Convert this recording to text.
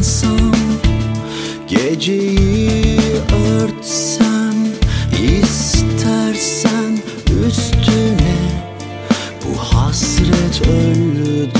uyansam Geceyi örtsem istersen üstüne Bu hasret öldü.